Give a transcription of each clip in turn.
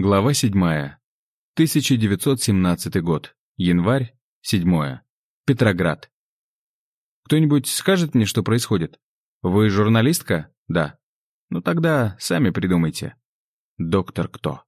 Глава 7. 1917 год. Январь, 7. Петроград. Кто-нибудь скажет мне, что происходит? Вы журналистка? Да. Ну тогда сами придумайте. Доктор кто?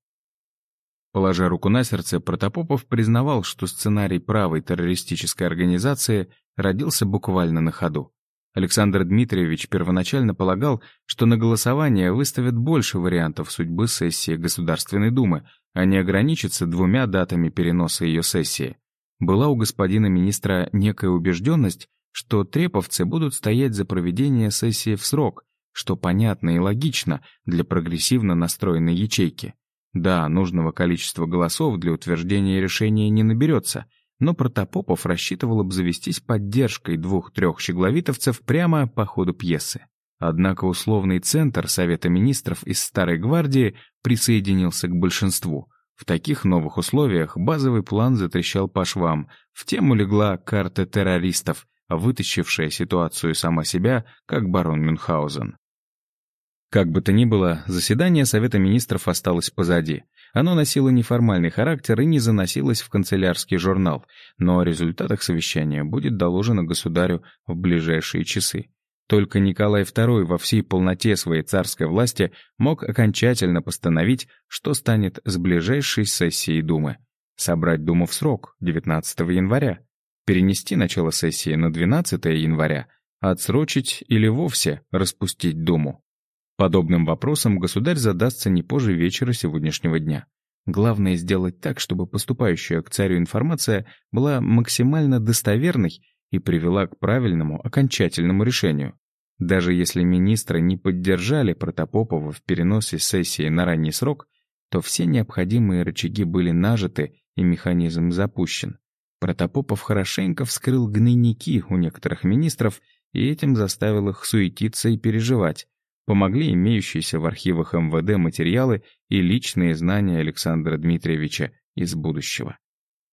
Положа руку на сердце, Протопопов признавал, что сценарий правой террористической организации родился буквально на ходу. Александр Дмитриевич первоначально полагал, что на голосование выставят больше вариантов судьбы сессии Государственной Думы, а не ограничатся двумя датами переноса ее сессии. Была у господина министра некая убежденность, что треповцы будут стоять за проведение сессии в срок, что понятно и логично для прогрессивно настроенной ячейки. Да, нужного количества голосов для утверждения решения не наберется — но Протопопов рассчитывал обзавестись поддержкой двух-трех щегловитовцев прямо по ходу пьесы. Однако условный центр Совета министров из Старой гвардии присоединился к большинству. В таких новых условиях базовый план затрещал по швам. В тему легла карта террористов, вытащившая ситуацию сама себя, как барон Мюнхгаузен. Как бы то ни было, заседание Совета министров осталось позади. Оно носило неформальный характер и не заносилось в канцелярский журнал, но о результатах совещания будет доложено государю в ближайшие часы. Только Николай II во всей полноте своей царской власти мог окончательно постановить, что станет с ближайшей сессией Думы. Собрать Думу в срок, 19 января. Перенести начало сессии на 12 января. Отсрочить или вовсе распустить Думу. Подобным вопросом государь задастся не позже вечера сегодняшнего дня. Главное сделать так, чтобы поступающая к царю информация была максимально достоверной и привела к правильному окончательному решению. Даже если министры не поддержали Протопопова в переносе сессии на ранний срок, то все необходимые рычаги были нажиты и механизм запущен. Протопопов хорошенько вскрыл гнойники у некоторых министров и этим заставил их суетиться и переживать, помогли имеющиеся в архивах МВД материалы и личные знания Александра Дмитриевича из будущего.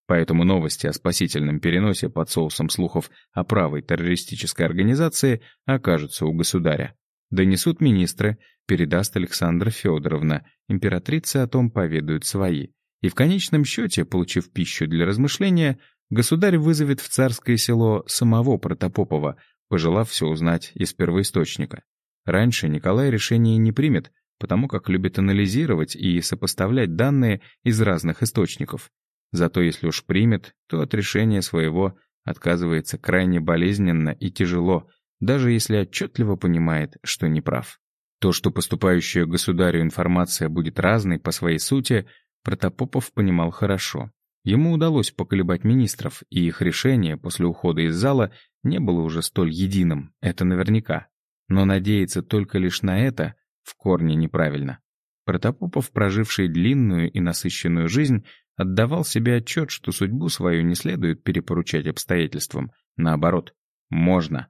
Поэтому новости о спасительном переносе под соусом слухов о правой террористической организации окажутся у государя. Донесут министры, передаст Александра Федоровна, императрица о том поведают свои. И в конечном счете, получив пищу для размышления, государь вызовет в царское село самого Протопопова, пожелав все узнать из первоисточника. Раньше Николай решение не примет, потому как любит анализировать и сопоставлять данные из разных источников. Зато если уж примет, то от решения своего отказывается крайне болезненно и тяжело, даже если отчетливо понимает, что не прав. То, что поступающая государю информация будет разной по своей сути, Протопопов понимал хорошо. Ему удалось поколебать министров, и их решение после ухода из зала не было уже столь единым, это наверняка. Но надеяться только лишь на это в корне неправильно. Протопопов, проживший длинную и насыщенную жизнь, отдавал себе отчет, что судьбу свою не следует перепоручать обстоятельствам. Наоборот, можно.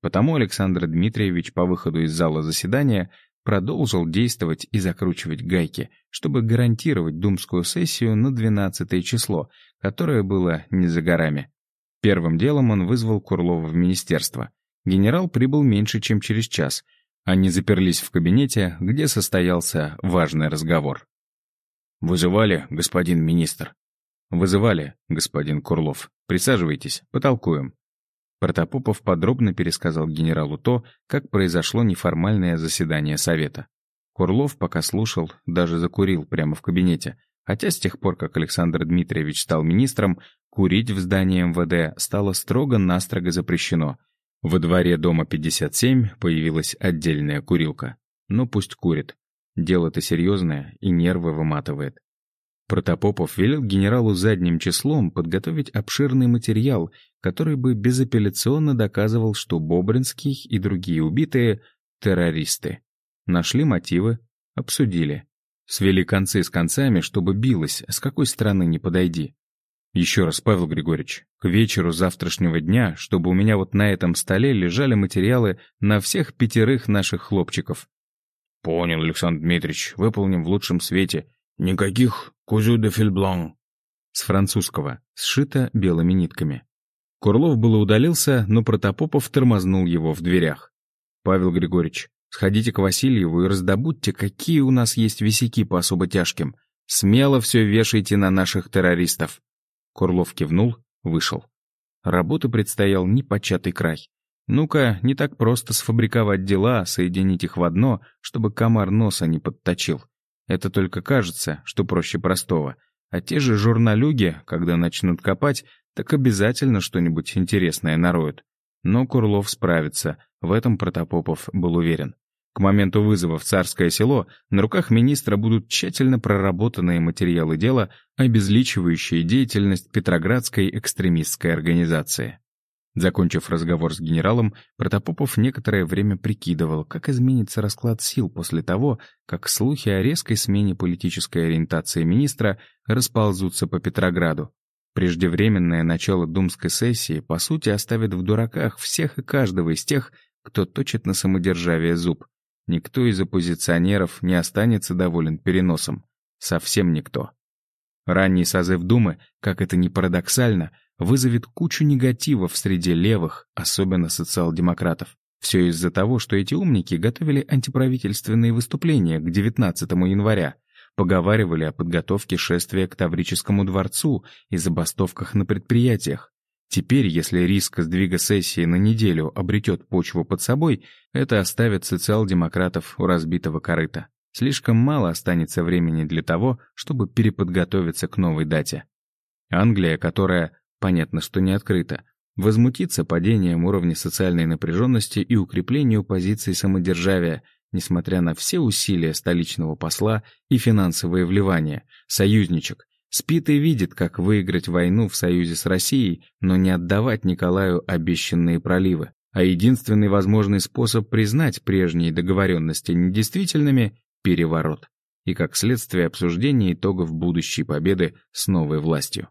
Потому Александр Дмитриевич по выходу из зала заседания продолжил действовать и закручивать гайки, чтобы гарантировать думскую сессию на 12 число, которое было не за горами. Первым делом он вызвал Курлова в министерство. Генерал прибыл меньше, чем через час. Они заперлись в кабинете, где состоялся важный разговор. «Вызывали, господин министр?» «Вызывали, господин Курлов. Присаживайтесь, потолкуем». Протопопов подробно пересказал генералу то, как произошло неформальное заседание Совета. Курлов, пока слушал, даже закурил прямо в кабинете, хотя с тех пор, как Александр Дмитриевич стал министром, курить в здании МВД стало строго-настрого запрещено — во дворе дома 57 появилась отдельная курилка. Но пусть курит. Дело-то серьезное и нервы выматывает. Протопопов велел генералу задним числом подготовить обширный материал, который бы безапелляционно доказывал, что Бобринский и другие убитые — террористы. Нашли мотивы, обсудили. Свели концы с концами, чтобы билось, с какой стороны не подойди. Еще раз, Павел Григорьевич, к вечеру завтрашнего дня, чтобы у меня вот на этом столе лежали материалы на всех пятерых наших хлопчиков. Понял, Александр Дмитриевич, выполним в лучшем свете. Никаких кузю де фильблан. С французского, сшито белыми нитками. Курлов было удалился, но Протопопов тормознул его в дверях. «Павел Григорьевич, сходите к Васильеву и раздобудьте, какие у нас есть висяки по особо тяжким. Смело все вешайте на наших террористов. Курлов кивнул, вышел. Работы предстоял непочатый край. Ну-ка, не так просто сфабриковать дела, соединить их в одно, чтобы комар носа не подточил. Это только кажется, что проще простого. А те же журналюги, когда начнут копать, так обязательно что-нибудь интересное нароют. Но Курлов справится, в этом Протопопов был уверен. К моменту вызова в царское село на руках министра будут тщательно проработанные материалы дела, обезличивающие деятельность Петроградской экстремистской организации. Закончив разговор с генералом, Протопопов некоторое время прикидывал, как изменится расклад сил после того, как слухи о резкой смене политической ориентации министра расползутся по Петрограду. Преждевременное начало думской сессии, по сути, оставит в дураках всех и каждого из тех, кто точит на самодержавие зуб. Никто из оппозиционеров не останется доволен переносом. Совсем никто. Ранний созыв Думы, как это ни парадоксально, вызовет кучу негатива в среде левых, особенно социал-демократов. Все из-за того, что эти умники готовили антиправительственные выступления к 19 января, поговаривали о подготовке шествия к Таврическому дворцу и забастовках на предприятиях. Теперь, если риск сдвига сессии на неделю обретет почву под собой, это оставит социал-демократов у разбитого корыта. Слишком мало останется времени для того, чтобы переподготовиться к новой дате. Англия, которая, понятно, что не открыта, возмутится падением уровня социальной напряженности и укреплению позиций самодержавия, несмотря на все усилия столичного посла и финансовые вливания, союзничек, спит и видит, как выиграть войну в союзе с Россией, но не отдавать Николаю обещанные проливы. А единственный возможный способ признать прежние договоренности недействительными — переворот. И как следствие обсуждения итогов будущей победы с новой властью.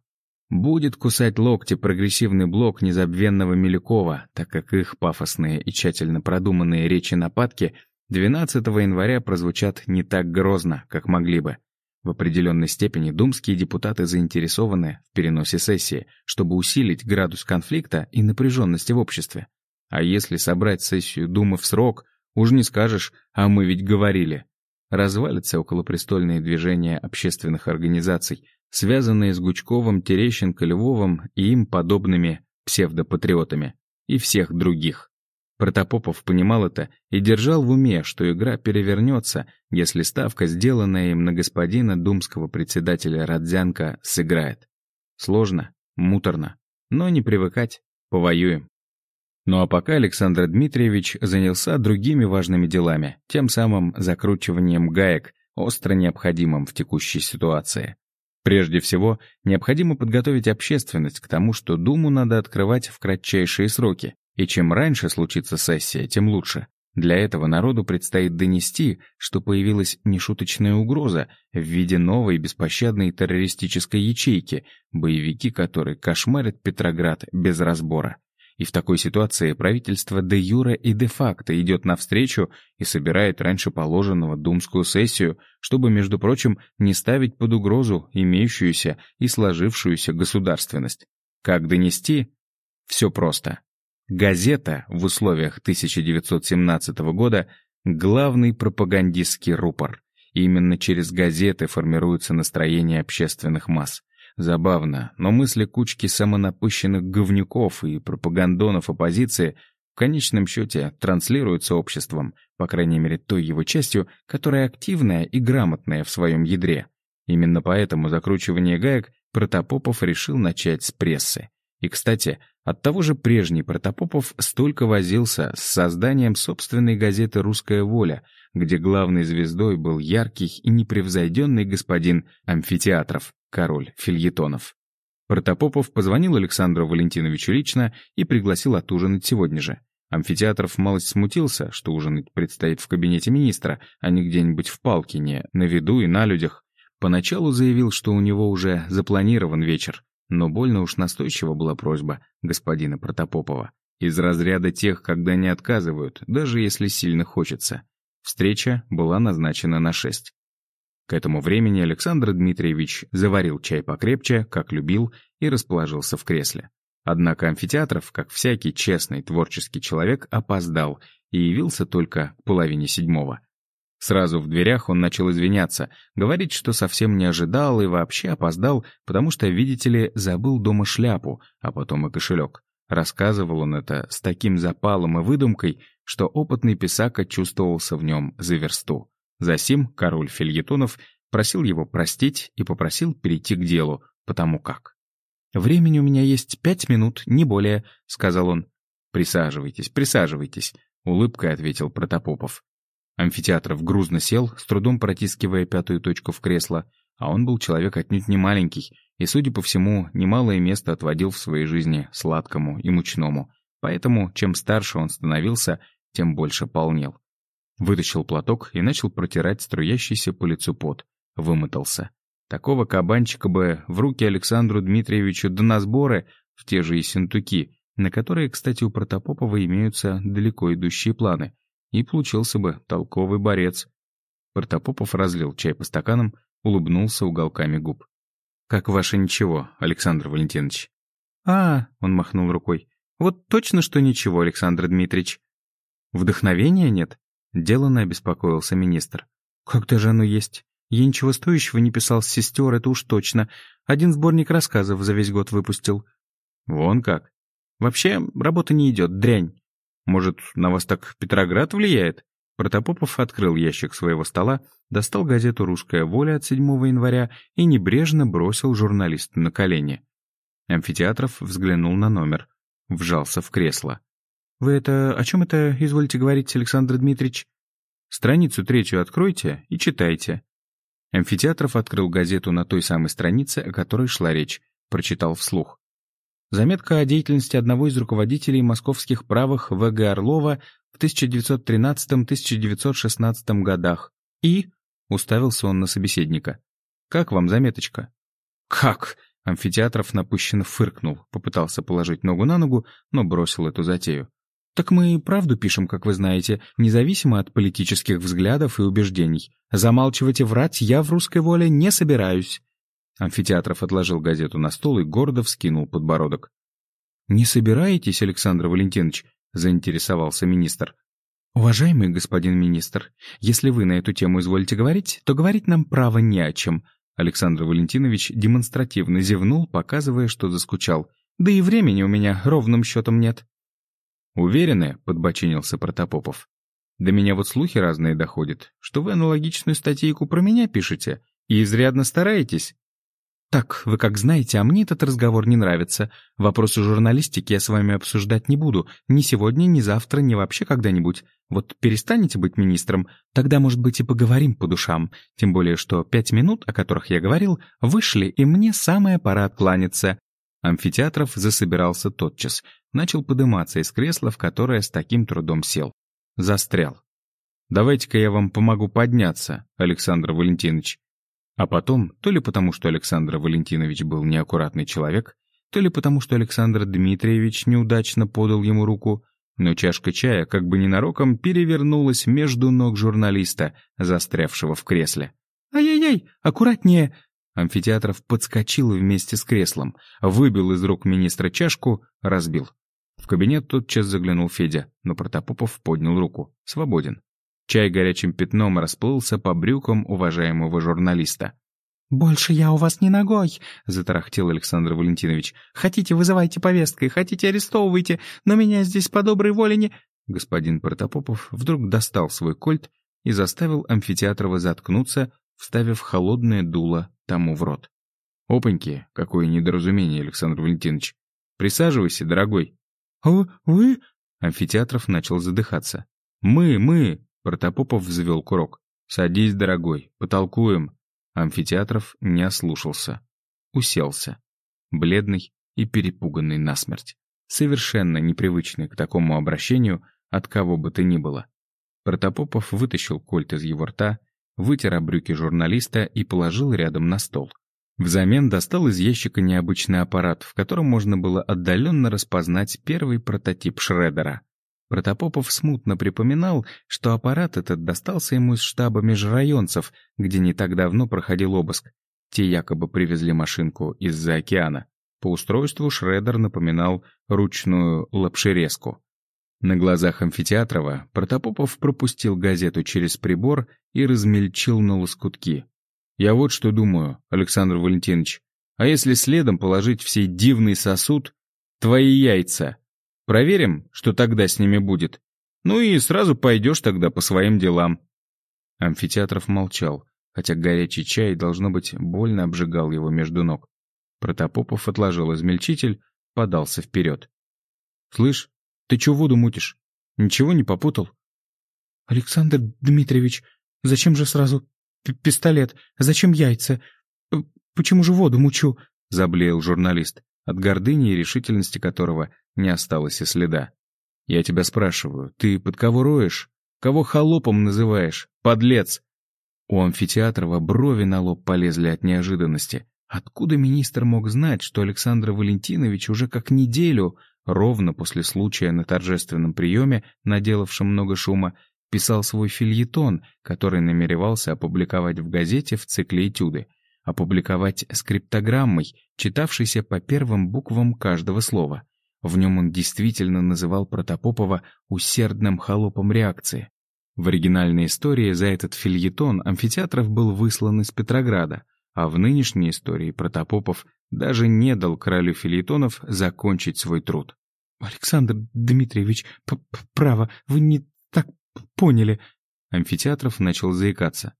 Будет кусать локти прогрессивный блок незабвенного Милюкова, так как их пафосные и тщательно продуманные речи-нападки 12 января прозвучат не так грозно, как могли бы. В определенной степени думские депутаты заинтересованы в переносе сессии, чтобы усилить градус конфликта и напряженности в обществе. А если собрать сессию Думы в срок, уж не скажешь, а мы ведь говорили. Развалится околопрестольные движения общественных организаций, связанные с Гучковым, Терещенко, Львовым и им подобными псевдопатриотами, и всех других. Протопопов понимал это и держал в уме, что игра перевернется, если ставка, сделанная им на господина думского председателя Родзянко, сыграет. Сложно, муторно, но не привыкать, повоюем. Ну а пока Александр Дмитриевич занялся другими важными делами, тем самым закручиванием гаек, остро необходимым в текущей ситуации. Прежде всего, необходимо подготовить общественность к тому, что Думу надо открывать в кратчайшие сроки, и чем раньше случится сессия, тем лучше. Для этого народу предстоит донести, что появилась нешуточная угроза в виде новой беспощадной террористической ячейки, боевики которой кошмарят Петроград без разбора. И в такой ситуации правительство де юре и де факто идет навстречу и собирает раньше положенного думскую сессию, чтобы, между прочим, не ставить под угрозу имеющуюся и сложившуюся государственность. Как донести? Все просто. Газета в условиях 1917 года — главный пропагандистский рупор. Именно через газеты формируется настроение общественных масс. Забавно, но мысли кучки самонапыщенных говнюков и пропагандонов оппозиции в конечном счете транслируются обществом, по крайней мере той его частью, которая активная и грамотная в своем ядре. Именно поэтому закручивание гаек Протопопов решил начать с прессы. И, кстати, от того же прежний Протопопов столько возился с созданием собственной газеты «Русская воля», где главной звездой был яркий и непревзойденный господин Амфитеатров, король фильетонов. Протопопов позвонил Александру Валентиновичу лично и пригласил отужинать сегодня же. Амфитеатров малость смутился, что ужинать предстоит в кабинете министра, а не где-нибудь в Палкине, на виду и на людях. Поначалу заявил, что у него уже запланирован вечер, но больно уж настойчива была просьба господина Протопопова. Из разряда тех, когда не отказывают, даже если сильно хочется. Встреча была назначена на шесть. К этому времени Александр Дмитриевич заварил чай покрепче, как любил, и расположился в кресле. Однако амфитеатров, как всякий честный творческий человек, опоздал и явился только к половине седьмого. Сразу в дверях он начал извиняться, говорить, что совсем не ожидал и вообще опоздал, потому что, видите ли, забыл дома шляпу, а потом и кошелек. Рассказывал он это с таким запалом и выдумкой, что опытный писака чувствовался в нем за версту. Засим король Фельетонов просил его простить и попросил перейти к делу, потому как. «Времени у меня есть пять минут, не более», — сказал он. «Присаживайтесь, присаживайтесь», — улыбкой ответил Протопопов. Амфитеатров грузно сел, с трудом протискивая пятую точку в кресло, а он был человек отнюдь не маленький, и, судя по всему, немалое место отводил в своей жизни сладкому и мучному. Поэтому, чем старше он становился, тем больше полнел. Вытащил платок и начал протирать струящийся по лицу пот. Вымотался. Такого кабанчика бы в руки Александру Дмитриевичу да на сборы в те же Ессентуки, на которые, кстати, у Протопопова имеются далеко идущие планы. И получился бы толковый борец. Протопопов разлил чай по стаканам, улыбнулся уголками губ. «Как ваше ничего, Александр Валентинович?» «А, — он махнул рукой, — вот точно, что ничего, Александр Дмитриевич. Вдохновения нет?» — деланно обеспокоился министр. «Как даже оно есть? Я ничего стоящего не писал с сестер, это уж точно. Один сборник рассказов за весь год выпустил». «Вон как. Вообще, работа не идет, дрянь. Может, на вас так Петроград влияет?» Протопопов открыл ящик своего стола, достал газету «Русская воля» от 7 января и небрежно бросил журналисту на колени. Амфитеатров взглянул на номер, вжался в кресло. «Вы это... о чем это, изволите говорить, Александр Дмитриевич?» «Страницу третью откройте и читайте». Амфитеатров открыл газету на той самой странице, о которой шла речь, прочитал вслух. Заметка о деятельности одного из руководителей московских правых В.Г. Орлова в 1913-1916 годах. И, уставился он на собеседника, как вам заметочка? Как? Амфитеатров напыщенно фыркнул, попытался положить ногу на ногу, но бросил эту затею. Так мы и правду пишем, как вы знаете, независимо от политических взглядов и убеждений. Замалчивать и врать я в русской воле не собираюсь. Амфитеатров отложил газету на стол и гордо вскинул подбородок. «Не собираетесь, Александр Валентинович, — заинтересовался министр. «Уважаемый господин министр, если вы на эту тему изволите говорить, то говорить нам право не о чем». Александр Валентинович демонстративно зевнул, показывая, что заскучал. «Да и времени у меня ровным счетом нет». «Уверены?» — подбочинился Протопопов. «До меня вот слухи разные доходят, что вы аналогичную статейку про меня пишете и изрядно стараетесь. «Так, вы как знаете, а мне этот разговор не нравится. Вопросы журналистики я с вами обсуждать не буду. Ни сегодня, ни завтра, ни вообще когда-нибудь. Вот перестанете быть министром, тогда, может быть, и поговорим по душам. Тем более, что пять минут, о которых я говорил, вышли, и мне самое пора откланяться». Амфитеатров засобирался тотчас. Начал подниматься из кресла, в которое с таким трудом сел. Застрял. «Давайте-ка я вам помогу подняться, Александр Валентинович». А потом, то ли потому, что Александр Валентинович был неаккуратный человек, то ли потому, что Александр Дмитриевич неудачно подал ему руку, но чашка чая как бы ненароком перевернулась между ног журналиста, застрявшего в кресле. «Ай-яй-яй, аккуратнее!» Амфитеатров подскочил вместе с креслом, выбил из рук министра чашку, разбил. В кабинет тотчас заглянул Федя, но Протопопов поднял руку. Свободен. Чай горячим пятном расплылся по брюкам уважаемого журналиста. «Больше я у вас не ногой», — затарахтел Александр Валентинович. «Хотите, вызывайте повесткой, хотите, арестовывайте, но меня здесь по доброй воле не...» Господин Протопопов вдруг достал свой кольт и заставил амфитеатрова заткнуться, вставив холодное дуло тому в рот. «Опаньки, какое недоразумение, Александр Валентинович! Присаживайся, дорогой!» «А вы...» Амфитеатров начал задыхаться. «Мы, мы!» Протопопов взвел курок. «Садись, дорогой, потолкуем». Амфитеатров не ослушался. Уселся. Бледный и перепуганный насмерть. Совершенно непривычный к такому обращению от кого бы то ни было. Протопопов вытащил кольт из его рта, вытер о брюки журналиста и положил рядом на стол. Взамен достал из ящика необычный аппарат, в котором можно было отдаленно распознать первый прототип Шредера. Протопопов смутно припоминал, что аппарат этот достался ему из штаба межрайонцев, где не так давно проходил обыск. Те якобы привезли машинку из-за океана. По устройству шредер напоминал ручную лапшерезку. На глазах Амфитеатрова Протопопов пропустил газету через прибор и размельчил на лоскутки. «Я вот что думаю, Александр Валентинович. А если следом положить в сей дивный сосуд твои яйца? Проверим, что тогда с ними будет. Ну и сразу пойдешь тогда по своим делам». Амфитеатров молчал, хотя горячий чай, должно быть, больно обжигал его между ног. Протопопов отложил измельчитель, подался вперед. «Слышь, ты чё воду мутишь? Ничего не попутал?» «Александр Дмитриевич, зачем же сразу пистолет? Зачем яйца? Почему же воду мучу?» — заблеял журналист, от гордыни и решительности которого не осталось и следа. «Я тебя спрашиваю, ты под кого роешь? Кого холопом называешь? Подлец!» У амфитеатрова брови на лоб полезли от неожиданности. Откуда министр мог знать, что Александр Валентинович уже как неделю ровно после случая на торжественном приеме, наделавшем много шума, писал свой фильетон, который намеревался опубликовать в газете в цикле «Этюды», опубликовать скриптограммой, читавшейся по первым буквам каждого слова. В нем он действительно называл Протопопова усердным холопом реакции. В оригинальной истории за этот фильетон Амфитеатров был выслан из Петрограда, а в нынешней истории Протопопов даже не дал королю филитонов закончить свой труд. «Александр Дмитриевич, право, вы не так поняли». Амфитеатров начал заикаться.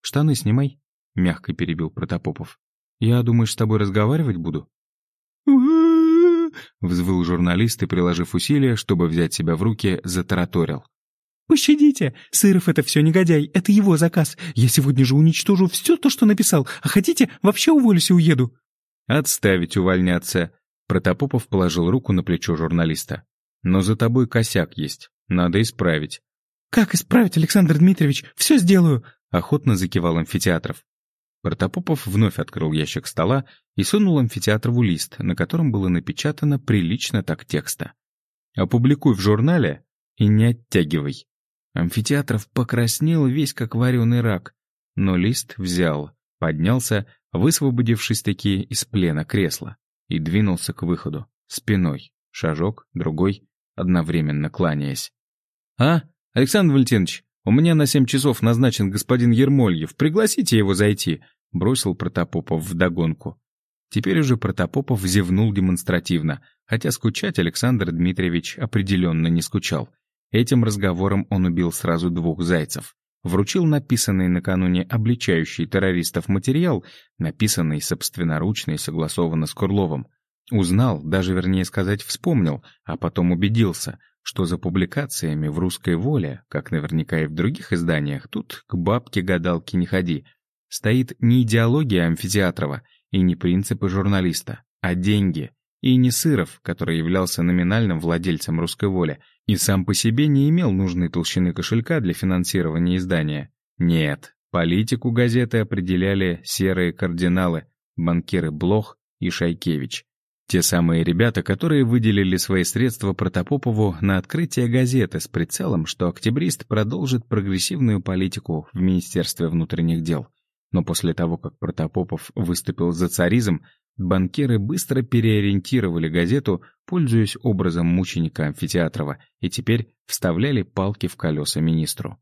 «Штаны снимай», — мягко перебил Протопопов. «Я, думаешь, с тобой разговаривать буду?» Взвыл журналист и, приложив усилия, чтобы взять себя в руки, затараторил. «Пощадите! Сыров — это все негодяй, это его заказ. Я сегодня же уничтожу все то, что написал, а хотите, вообще уволюсь и уеду». «Отставить увольняться!» Протопопов положил руку на плечо журналиста. «Но за тобой косяк есть, надо исправить». «Как исправить, Александр Дмитриевич? Все сделаю!» Охотно закивал амфитеатров. Протопопов вновь открыл ящик стола и сунул амфитеатрову лист, на котором было напечатано прилично так текста. «Опубликуй в журнале и не оттягивай». Амфитеатров покраснел весь как вареный рак, но лист взял, поднялся, высвободившись-таки из плена кресла, и двинулся к выходу, спиной, шажок, другой, одновременно кланяясь. «А, Александр Валентинович, у меня на семь часов назначен господин Ермольев, пригласите его зайти», бросил Протопопов вдогонку. Теперь уже Протопопов зевнул демонстративно, хотя скучать Александр Дмитриевич определенно не скучал. Этим разговором он убил сразу двух зайцев. Вручил написанный накануне обличающий террористов материал, написанный собственноручно и согласованно с Курловым. Узнал, даже вернее сказать вспомнил, а потом убедился, что за публикациями в «Русской воле», как наверняка и в других изданиях, тут к бабке-гадалке не ходи, стоит не идеология Амфитеатрова и не принципы журналиста, а деньги, и не Сыров, который являлся номинальным владельцем «Русской воли», и сам по себе не имел нужной толщины кошелька для финансирования издания. Нет, политику газеты определяли серые кардиналы, банкиры Блох и Шайкевич. Те самые ребята, которые выделили свои средства Протопопову на открытие газеты с прицелом, что октябрист продолжит прогрессивную политику в Министерстве внутренних дел. Но после того, как Протопопов выступил за царизм, Банкиры быстро переориентировали газету, пользуясь образом мученика Амфитеатрова, и теперь вставляли палки в колеса министру.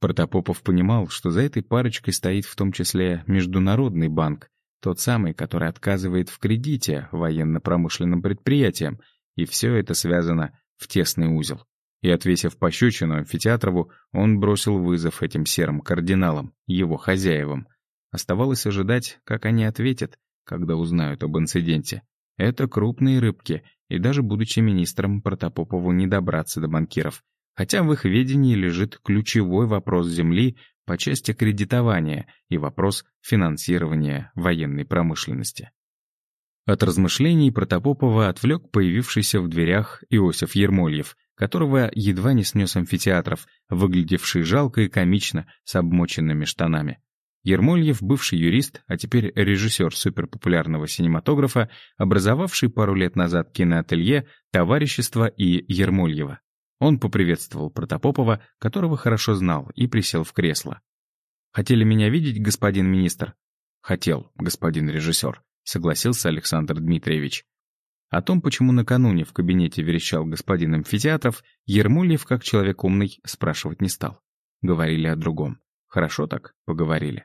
Протопопов понимал, что за этой парочкой стоит в том числе Международный банк, тот самый, который отказывает в кредите военно-промышленным предприятиям, и все это связано в тесный узел. И отвесив пощечину Амфитеатрову, он бросил вызов этим серым кардиналам, его хозяевам. Оставалось ожидать, как они ответят, когда узнают об инциденте. Это крупные рыбки, и даже будучи министром, Протопопову не добраться до банкиров. Хотя в их ведении лежит ключевой вопрос Земли по части кредитования и вопрос финансирования военной промышленности. От размышлений Протопопова отвлек появившийся в дверях Иосиф Ермольев, которого едва не снес амфитеатров, выглядевший жалко и комично с обмоченными штанами. Ермольев, бывший юрист, а теперь режиссер суперпопулярного синематографа, образовавший пару лет назад киноателье «Товарищество» и Ермольева. Он поприветствовал Протопопова, которого хорошо знал, и присел в кресло. «Хотели меня видеть, господин министр?» «Хотел, господин режиссер», — согласился Александр Дмитриевич. О том, почему накануне в кабинете верещал господин Амфитеатров, Ермольев, как человек умный, спрашивать не стал. Говорили о другом. Хорошо так поговорили.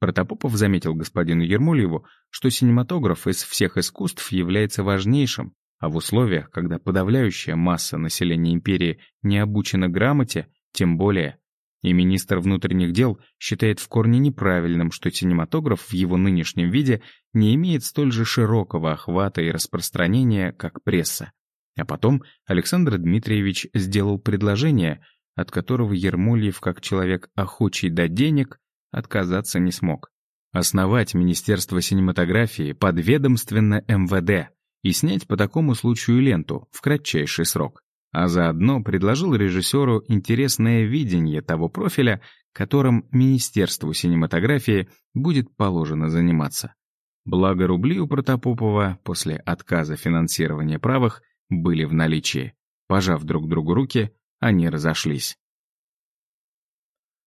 Протопопов заметил господину Ермольеву, что синематограф из всех искусств является важнейшим, а в условиях, когда подавляющая масса населения империи не обучена грамоте, тем более. И министр внутренних дел считает в корне неправильным, что синематограф в его нынешнем виде не имеет столь же широкого охвата и распространения, как пресса. А потом Александр Дмитриевич сделал предложение, от которого Ермольев, как человек охочий до денег, отказаться не смог. Основать Министерство синематографии подведомственно МВД и снять по такому случаю ленту в кратчайший срок а заодно предложил режиссеру интересное видение того профиля, которым Министерству синематографии будет положено заниматься. Благо рубли у Протопопова после отказа финансирования правых были в наличии. Пожав друг другу руки, они разошлись.